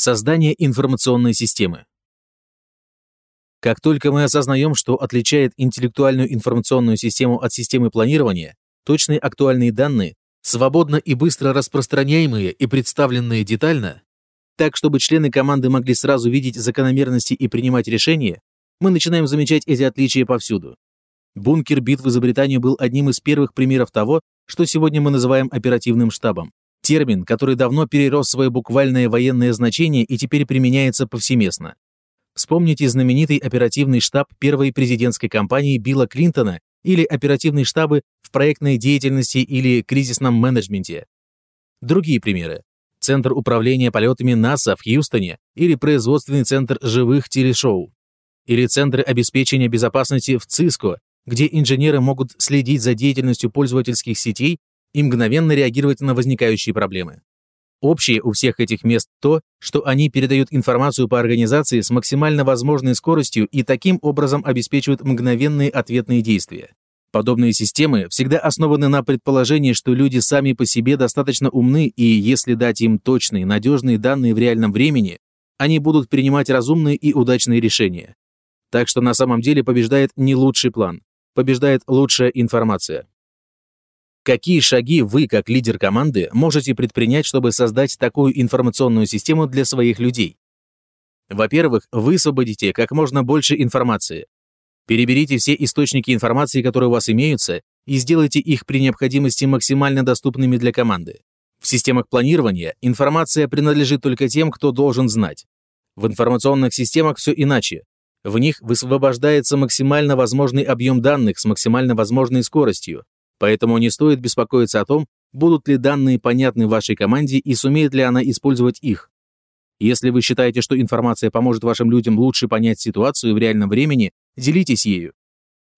Создание информационной системы. Как только мы осознаем, что отличает интеллектуальную информационную систему от системы планирования, точные актуальные данные, свободно и быстро распространяемые и представленные детально, так, чтобы члены команды могли сразу видеть закономерности и принимать решения, мы начинаем замечать эти отличия повсюду. Бункер битвы за Британию был одним из первых примеров того, что сегодня мы называем оперативным штабом. Термин, который давно перерос свое буквальное военное значение и теперь применяется повсеместно. Вспомните знаменитый оперативный штаб первой президентской кампании Билла Клинтона или оперативные штабы в проектной деятельности или кризисном менеджменте. Другие примеры. Центр управления полетами НАСА в Хьюстоне или производственный центр живых телешоу. Или центры обеспечения безопасности в Циско где инженеры могут следить за деятельностью пользовательских сетей и мгновенно реагировать на возникающие проблемы. Общее у всех этих мест то, что они передают информацию по организации с максимально возможной скоростью и таким образом обеспечивают мгновенные ответные действия. Подобные системы всегда основаны на предположении, что люди сами по себе достаточно умны, и если дать им точные, надежные данные в реальном времени, они будут принимать разумные и удачные решения. Так что на самом деле побеждает не лучший план, побеждает лучшая информация. Какие шаги вы, как лидер команды, можете предпринять, чтобы создать такую информационную систему для своих людей? Во-первых, высвободите как можно больше информации. Переберите все источники информации, которые у вас имеются, и сделайте их при необходимости максимально доступными для команды. В системах планирования информация принадлежит только тем, кто должен знать. В информационных системах все иначе. В них высвобождается максимально возможный объем данных с максимально возможной скоростью, поэтому не стоит беспокоиться о том, будут ли данные понятны вашей команде и сумеет ли она использовать их. Если вы считаете, что информация поможет вашим людям лучше понять ситуацию в реальном времени, делитесь ею.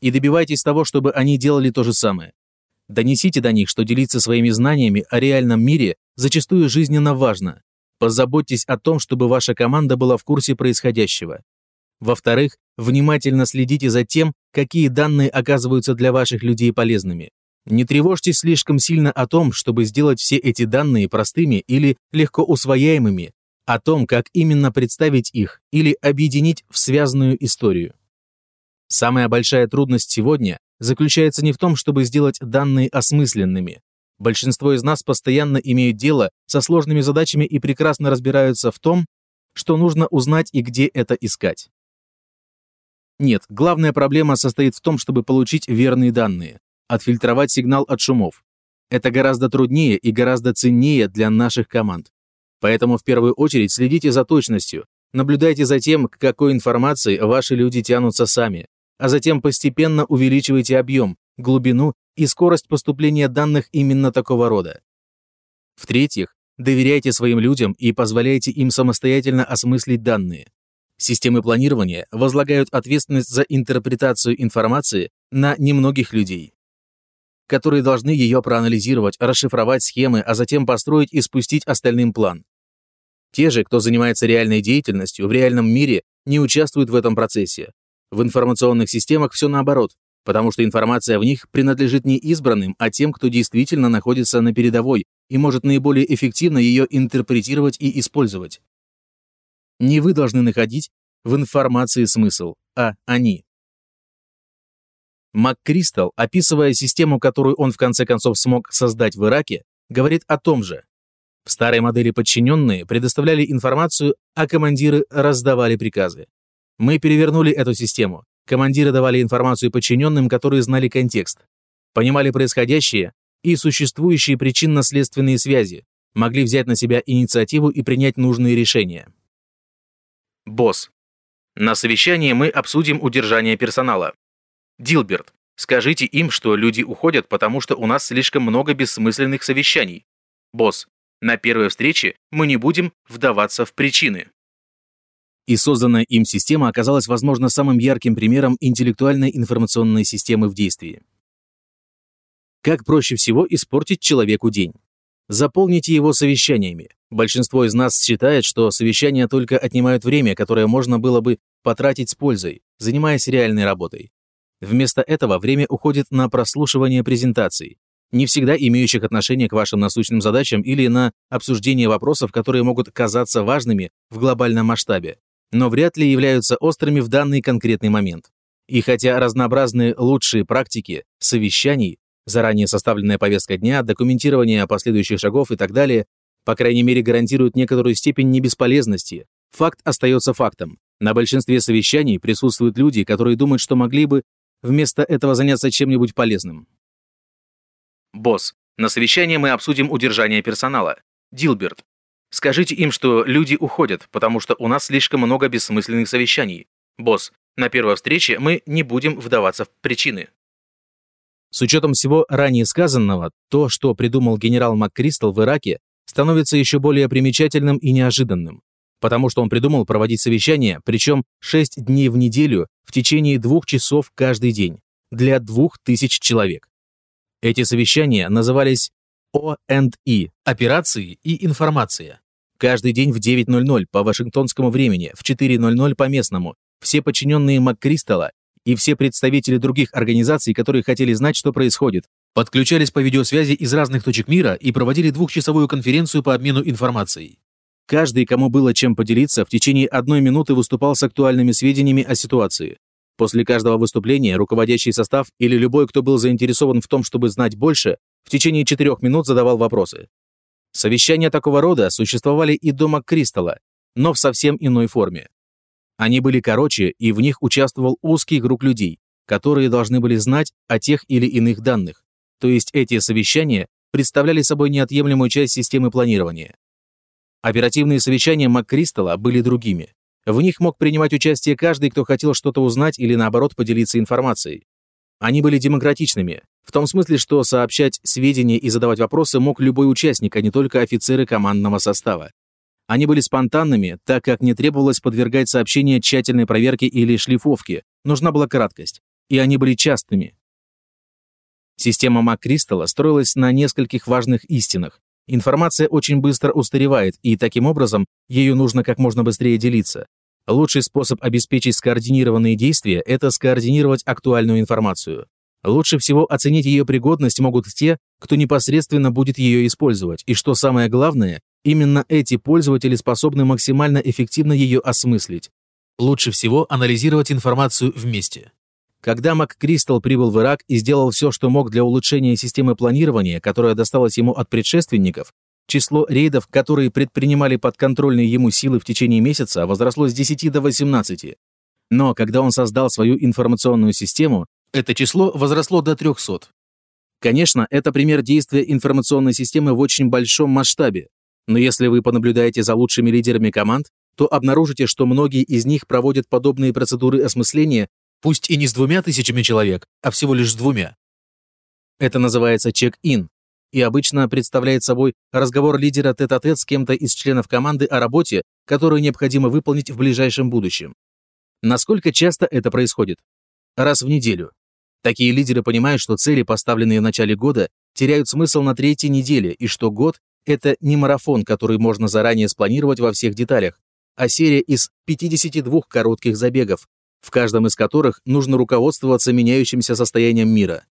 И добивайтесь того, чтобы они делали то же самое. Донесите до них, что делиться своими знаниями о реальном мире зачастую жизненно важно. Позаботьтесь о том, чтобы ваша команда была в курсе происходящего. Во-вторых, внимательно следите за тем, какие данные оказываются для ваших людей полезными. Не тревожьтесь слишком сильно о том, чтобы сделать все эти данные простыми или легко усвояемыми, о том, как именно представить их или объединить в связанную историю. Самая большая трудность сегодня заключается не в том, чтобы сделать данные осмысленными. Большинство из нас постоянно имеют дело со сложными задачами и прекрасно разбираются в том, что нужно узнать и где это искать. Нет, главная проблема состоит в том, чтобы получить верные данные, отфильтровать сигнал от шумов. Это гораздо труднее и гораздо ценнее для наших команд. Поэтому в первую очередь следите за точностью, наблюдайте за тем, к какой информации ваши люди тянутся сами, а затем постепенно увеличивайте объем, глубину и скорость поступления данных именно такого рода. В-третьих, доверяйте своим людям и позволяйте им самостоятельно осмыслить данные. Системы планирования возлагают ответственность за интерпретацию информации на немногих людей, которые должны ее проанализировать, расшифровать схемы, а затем построить и спустить остальным план. Те же, кто занимается реальной деятельностью в реальном мире, не участвуют в этом процессе. В информационных системах все наоборот, потому что информация в них принадлежит не избранным, а тем, кто действительно находится на передовой и может наиболее эффективно ее интерпретировать и использовать. Не вы должны находить в информации смысл, а они. МакКристал, описывая систему, которую он в конце концов смог создать в Ираке, говорит о том же. В старой модели подчиненные предоставляли информацию, а командиры раздавали приказы. Мы перевернули эту систему. Командиры давали информацию подчиненным, которые знали контекст, понимали происходящее и существующие причинно-следственные связи, могли взять на себя инициативу и принять нужные решения. Босс. На совещании мы обсудим удержание персонала. Дилберт. Скажите им, что люди уходят, потому что у нас слишком много бессмысленных совещаний. Босс. На первой встрече мы не будем вдаваться в причины. И созданная им система оказалась, возможно, самым ярким примером интеллектуальной информационной системы в действии. Как проще всего испортить человеку день? Заполните его совещаниями. Большинство из нас считает, что совещания только отнимают время, которое можно было бы потратить с пользой, занимаясь реальной работой. Вместо этого время уходит на прослушивание презентаций. не всегда имеющих отношение к вашим насущным задачам или на обсуждение вопросов, которые могут казаться важными в глобальном масштабе, но вряд ли являются острыми в данный конкретный момент. И хотя разнообразные лучшие практики совещаний, заранее составленная повестка дня, документирование последующих шагов и так далее, по крайней мере гарантируют некоторую степень небесполезности, факт остается фактом. На большинстве совещаний присутствуют люди, которые думают, что могли бы вместо этого заняться чем-нибудь полезным. Босс, на совещании мы обсудим удержание персонала. Дилберт, скажите им, что люди уходят, потому что у нас слишком много бессмысленных совещаний. Босс, на первой встрече мы не будем вдаваться в причины. С учетом всего ранее сказанного, то, что придумал генерал МакКристал в Ираке, становится еще более примечательным и неожиданным, потому что он придумал проводить совещания, причем 6 дней в неделю в течение двух часов каждый день, для двух тысяч человек. Эти совещания назывались O&E – операции и информация. Каждый день в 9.00 по вашингтонскому времени, в 4.00 по местному, все подчиненные МакКристалла и все представители других организаций, которые хотели знать, что происходит, подключались по видеосвязи из разных точек мира и проводили двухчасовую конференцию по обмену информацией. Каждый, кому было чем поделиться, в течение одной минуты выступал с актуальными сведениями о ситуации. После каждого выступления руководящий состав или любой, кто был заинтересован в том, чтобы знать больше, в течение четырех минут задавал вопросы. Совещания такого рода существовали и дома Кристалла, но в совсем иной форме. Они были короче, и в них участвовал узкий круг людей, которые должны были знать о тех или иных данных. То есть эти совещания представляли собой неотъемлемую часть системы планирования. Оперативные совещания МакКристалла были другими. В них мог принимать участие каждый, кто хотел что-то узнать или, наоборот, поделиться информацией. Они были демократичными, в том смысле, что сообщать сведения и задавать вопросы мог любой участник, а не только офицеры командного состава. Они были спонтанными, так как не требовалось подвергать сообщения тщательной проверке или шлифовке, нужна была краткость. И они были частыми. Система МакКристалла строилась на нескольких важных истинах. Информация очень быстро устаревает, и таким образом ею нужно как можно быстрее делиться. Лучший способ обеспечить скоординированные действия – это скоординировать актуальную информацию. Лучше всего оценить ее пригодность могут те, кто непосредственно будет ее использовать. И что самое главное, именно эти пользователи способны максимально эффективно ее осмыслить. Лучше всего анализировать информацию вместе. Когда МакКристал прибыл в Ирак и сделал все, что мог для улучшения системы планирования, которая досталась ему от предшественников, Число рейдов, которые предпринимали подконтрольные ему силы в течение месяца, возросло с 10 до 18. Но когда он создал свою информационную систему, это число возросло до 300. Конечно, это пример действия информационной системы в очень большом масштабе, но если вы понаблюдаете за лучшими лидерами команд, то обнаружите, что многие из них проводят подобные процедуры осмысления, пусть и не с двумя тысячами человек, а всего лишь с двумя. Это называется чек-ин, и обычно представляет собой разговор лидера тет-а-тет -тет с кем-то из членов команды о работе, которую необходимо выполнить в ближайшем будущем. Насколько часто это происходит? Раз в неделю. Такие лидеры понимают, что цели, поставленные в начале года, теряют смысл на третьей неделе, и что год – это не марафон, который можно заранее спланировать во всех деталях, а серия из 52 коротких забегов, в каждом из которых нужно руководствоваться меняющимся состоянием мира.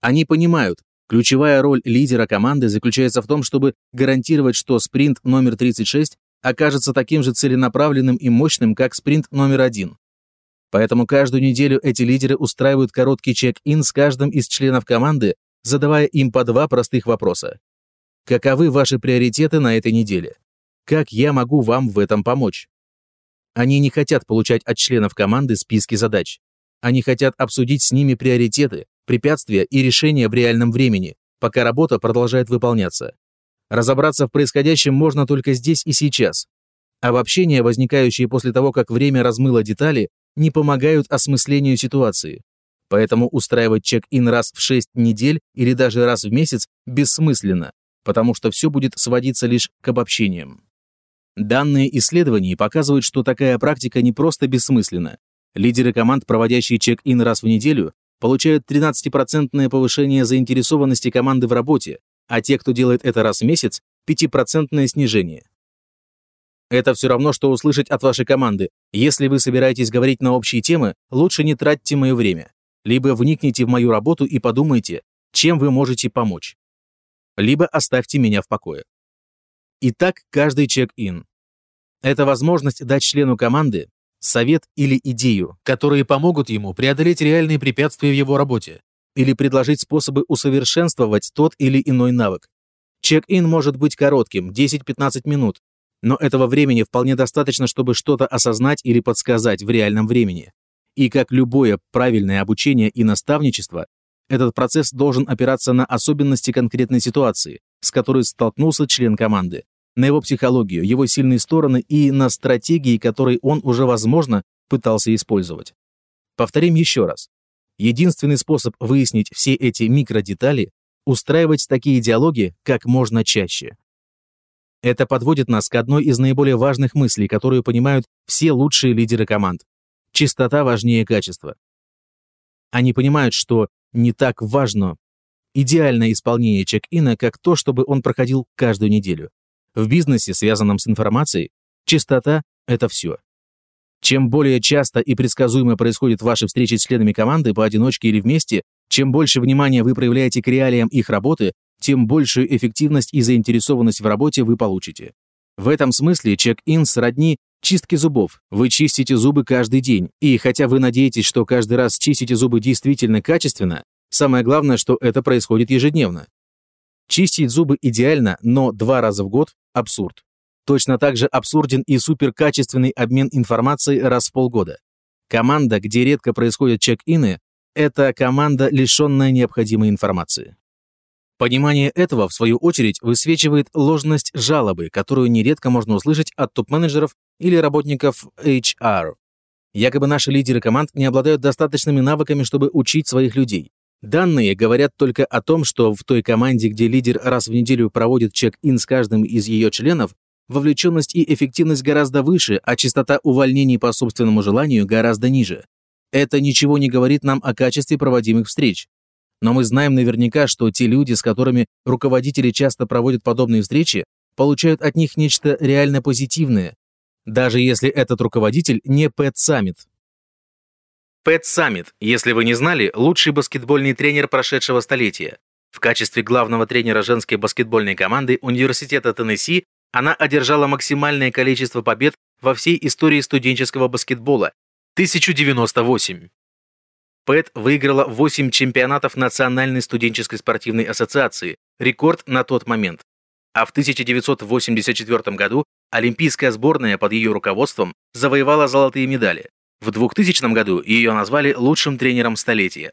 Они понимают, Ключевая роль лидера команды заключается в том, чтобы гарантировать, что спринт номер 36 окажется таким же целенаправленным и мощным, как спринт номер один. Поэтому каждую неделю эти лидеры устраивают короткий чек-ин с каждым из членов команды, задавая им по два простых вопроса. Каковы ваши приоритеты на этой неделе? Как я могу вам в этом помочь? Они не хотят получать от членов команды списки задач. Они хотят обсудить с ними приоритеты, препятствия и решения в реальном времени, пока работа продолжает выполняться. Разобраться в происходящем можно только здесь и сейчас. Обобщения, возникающие после того, как время размыло детали, не помогают осмыслению ситуации. Поэтому устраивать чек-ин раз в 6 недель или даже раз в месяц бессмысленно, потому что все будет сводиться лишь к обобщениям. Данные исследований показывают, что такая практика не просто бессмысленна. Лидеры команд, проводящие чек-ин раз в неделю, получают 13% повышение заинтересованности команды в работе, а те, кто делает это раз в месяц, 5% снижение. Это все равно, что услышать от вашей команды. Если вы собираетесь говорить на общие темы, лучше не тратьте мое время. Либо вникните в мою работу и подумайте, чем вы можете помочь. либо оставьте меня в покое. Итак, каждый чек-ин. Это возможность дать члену команды совет или идею, которые помогут ему преодолеть реальные препятствия в его работе или предложить способы усовершенствовать тот или иной навык. Чек-ин может быть коротким, 10-15 минут, но этого времени вполне достаточно, чтобы что-то осознать или подсказать в реальном времени. И как любое правильное обучение и наставничество, этот процесс должен опираться на особенности конкретной ситуации, с которой столкнулся член команды, на его психологию, его сильные стороны и на стратегии, которые он уже, возможно, пытался использовать. Повторим еще раз. Единственный способ выяснить все эти микродетали – устраивать такие диалоги как можно чаще. Это подводит нас к одной из наиболее важных мыслей, которую понимают все лучшие лидеры команд. Чистота важнее качества. Они понимают, что не так важно идеальное исполнение чек-ина, как то, чтобы он проходил каждую неделю. В бизнесе, связанном с информацией, чистота – это все. Чем более часто и предсказуемо происходят ваши встречи с членами команды поодиночке или вместе, чем больше внимания вы проявляете к реалиям их работы, тем большую эффективность и заинтересованность в работе вы получите. В этом смысле чек-ин сродни чистке зубов. Вы чистите зубы каждый день, и хотя вы надеетесь, что каждый раз чистите зубы действительно качественно, самое главное, что это происходит ежедневно. Чистить зубы идеально, но два раза в год – абсурд. Точно так же абсурден и суперкачественный обмен информацией раз в полгода. Команда, где редко происходят чек-ины, это команда, лишенная необходимой информации. Понимание этого, в свою очередь, высвечивает ложность жалобы, которую нередко можно услышать от топ-менеджеров или работников HR. Якобы наши лидеры команд не обладают достаточными навыками, чтобы учить своих людей. Данные говорят только о том, что в той команде, где лидер раз в неделю проводит чек-ин с каждым из ее членов, вовлеченность и эффективность гораздо выше, а частота увольнений по собственному желанию гораздо ниже. Это ничего не говорит нам о качестве проводимых встреч. Но мы знаем наверняка, что те люди, с которыми руководители часто проводят подобные встречи, получают от них нечто реально позитивное, даже если этот руководитель не Пэт Саммит. Пэт Саммит, если вы не знали, лучший баскетбольный тренер прошедшего столетия. В качестве главного тренера женской баскетбольной команды Университета Теннесси она одержала максимальное количество побед во всей истории студенческого баскетбола – 1098. Пэт выиграла 8 чемпионатов Национальной студенческой спортивной ассоциации, рекорд на тот момент. А в 1984 году олимпийская сборная под ее руководством завоевала золотые медали. В 2000 году ее назвали лучшим тренером столетия.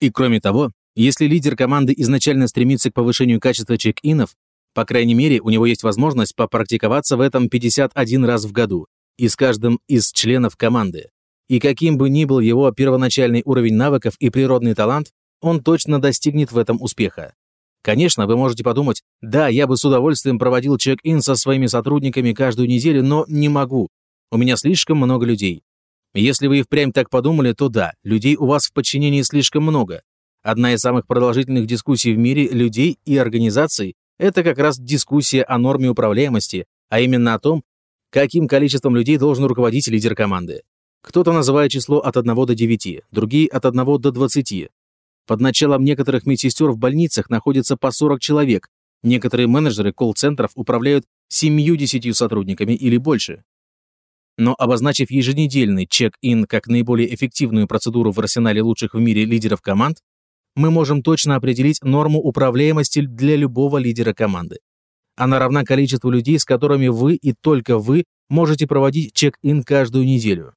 И кроме того, если лидер команды изначально стремится к повышению качества чек-инов, по крайней мере, у него есть возможность попрактиковаться в этом 51 раз в году и с каждым из членов команды. И каким бы ни был его первоначальный уровень навыков и природный талант, он точно достигнет в этом успеха. Конечно, вы можете подумать, да, я бы с удовольствием проводил чек-ин со своими сотрудниками каждую неделю, но не могу. У меня слишком много людей. Если вы и впрямь так подумали, то да, людей у вас в подчинении слишком много. Одна из самых продолжительных дискуссий в мире людей и организаций – это как раз дискуссия о норме управляемости, а именно о том, каким количеством людей должен руководить лидер команды. Кто-то называет число от 1 до 9, другие от 1 до 20. Под началом некоторых медсестер в больницах находится по 40 человек. Некоторые менеджеры колл-центров управляют 70 сотрудниками или больше. Но обозначив еженедельный чек-ин как наиболее эффективную процедуру в арсенале лучших в мире лидеров команд, мы можем точно определить норму управляемости для любого лидера команды. Она равна количеству людей, с которыми вы и только вы можете проводить чек-ин каждую неделю.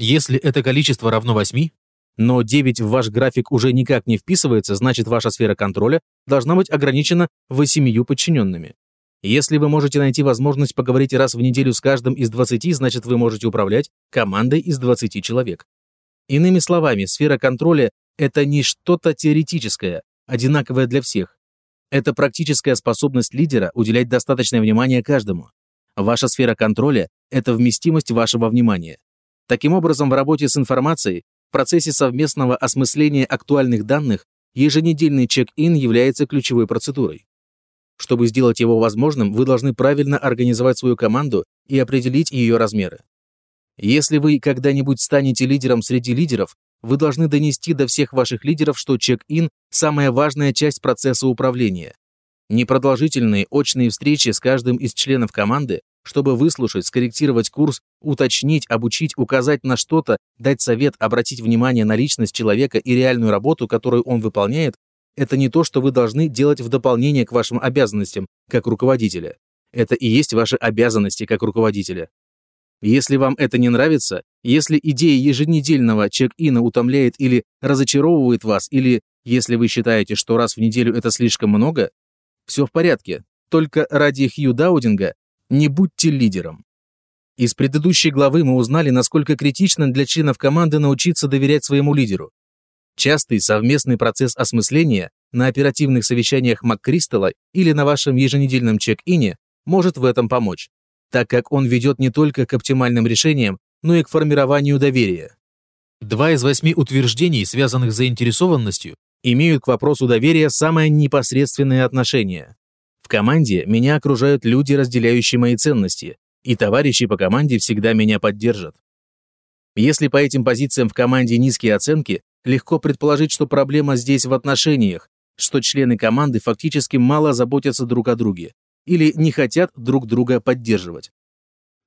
Если это количество равно 8, но 9 в ваш график уже никак не вписывается, значит ваша сфера контроля должна быть ограничена 8 подчиненными. Если вы можете найти возможность поговорить раз в неделю с каждым из 20, значит вы можете управлять командой из 20 человек. Иными словами, сфера контроля – это не что-то теоретическое, одинаковое для всех. Это практическая способность лидера уделять достаточное внимание каждому. Ваша сфера контроля – это вместимость вашего внимания. Таким образом, в работе с информацией, в процессе совместного осмысления актуальных данных, еженедельный чек-ин является ключевой процедурой. Чтобы сделать его возможным, вы должны правильно организовать свою команду и определить ее размеры. Если вы когда-нибудь станете лидером среди лидеров, вы должны донести до всех ваших лидеров, что чек-ин – самая важная часть процесса управления. Непродолжительные очные встречи с каждым из членов команды, чтобы выслушать, скорректировать курс, уточнить, обучить, указать на что-то, дать совет, обратить внимание на личность человека и реальную работу, которую он выполняет, это не то, что вы должны делать в дополнение к вашим обязанностям, как руководителя. Это и есть ваши обязанности как руководителя. Если вам это не нравится, если идея еженедельного чек-ина утомляет или разочаровывает вас, или если вы считаете, что раз в неделю это слишком много, все в порядке. Только ради Хью Даудинга не будьте лидером. Из предыдущей главы мы узнали, насколько критично для членов команды научиться доверять своему лидеру. Частый совместный процесс осмысления на оперативных совещаниях МакКристалла или на вашем еженедельном чек-ине может в этом помочь так как он ведет не только к оптимальным решениям, но и к формированию доверия. Два из восьми утверждений, связанных с заинтересованностью, имеют к вопросу доверия самое непосредственное отношение. В команде меня окружают люди, разделяющие мои ценности, и товарищи по команде всегда меня поддержат. Если по этим позициям в команде низкие оценки, легко предположить, что проблема здесь в отношениях, что члены команды фактически мало заботятся друг о друге, или не хотят друг друга поддерживать.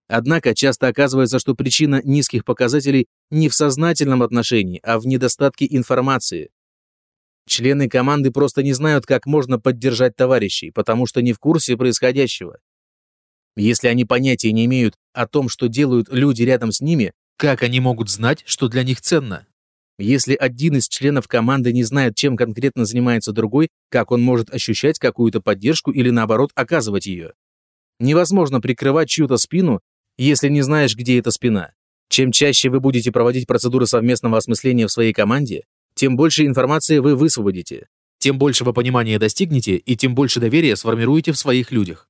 Однако часто оказывается, что причина низких показателей не в сознательном отношении, а в недостатке информации. Члены команды просто не знают, как можно поддержать товарищей, потому что не в курсе происходящего. Если они понятия не имеют о том, что делают люди рядом с ними, как они могут знать, что для них ценно? Если один из членов команды не знает, чем конкретно занимается другой, как он может ощущать какую-то поддержку или, наоборот, оказывать ее? Невозможно прикрывать чью-то спину, если не знаешь, где эта спина. Чем чаще вы будете проводить процедуры совместного осмысления в своей команде, тем больше информации вы высвободите, тем большего понимания достигнете и тем больше доверия сформируете в своих людях.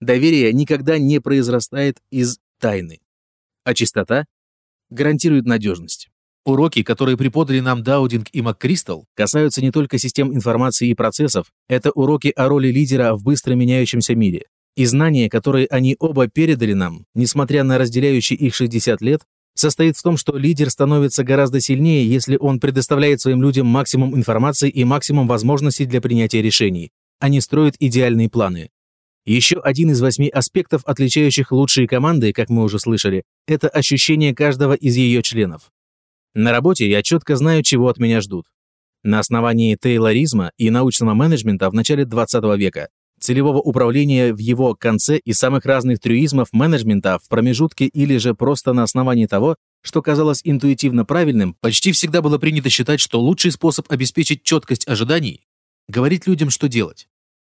Доверие никогда не произрастает из тайны, а чистота гарантирует надежность. Уроки, которые преподали нам Даудинг и МакКристал, касаются не только систем информации и процессов, это уроки о роли лидера в быстро меняющемся мире. И знания, которые они оба передали нам, несмотря на разделяющие их 60 лет, состоит в том, что лидер становится гораздо сильнее, если он предоставляет своим людям максимум информации и максимум возможностей для принятия решений, а не строит идеальные планы. Еще один из восьми аспектов, отличающих лучшие команды, как мы уже слышали, это ощущение каждого из ее членов. На работе я четко знаю, чего от меня ждут. На основании тейлоризма и научного менеджмента в начале 20 века, целевого управления в его конце и самых разных трюизмов менеджмента в промежутке или же просто на основании того, что казалось интуитивно правильным, почти всегда было принято считать, что лучший способ обеспечить четкость ожиданий – говорить людям, что делать.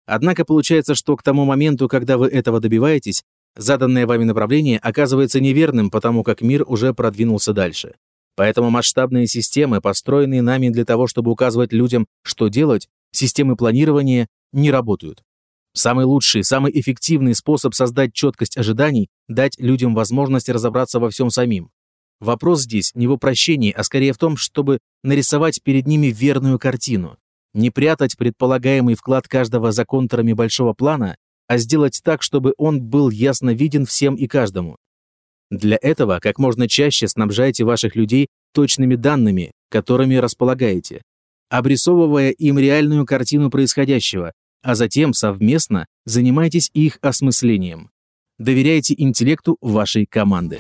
Однако получается, что к тому моменту, когда вы этого добиваетесь, заданное вами направление оказывается неверным, потому как мир уже продвинулся дальше. Поэтому масштабные системы, построенные нами для того, чтобы указывать людям, что делать, системы планирования не работают. Самый лучший, самый эффективный способ создать четкость ожиданий – дать людям возможность разобраться во всем самим. Вопрос здесь не в упрощении, а скорее в том, чтобы нарисовать перед ними верную картину. Не прятать предполагаемый вклад каждого за контурами большого плана, а сделать так, чтобы он был ясно виден всем и каждому. Для этого как можно чаще снабжайте ваших людей точными данными, которыми располагаете, обрисовывая им реальную картину происходящего, а затем совместно занимайтесь их осмыслением. Доверяйте интеллекту вашей команды.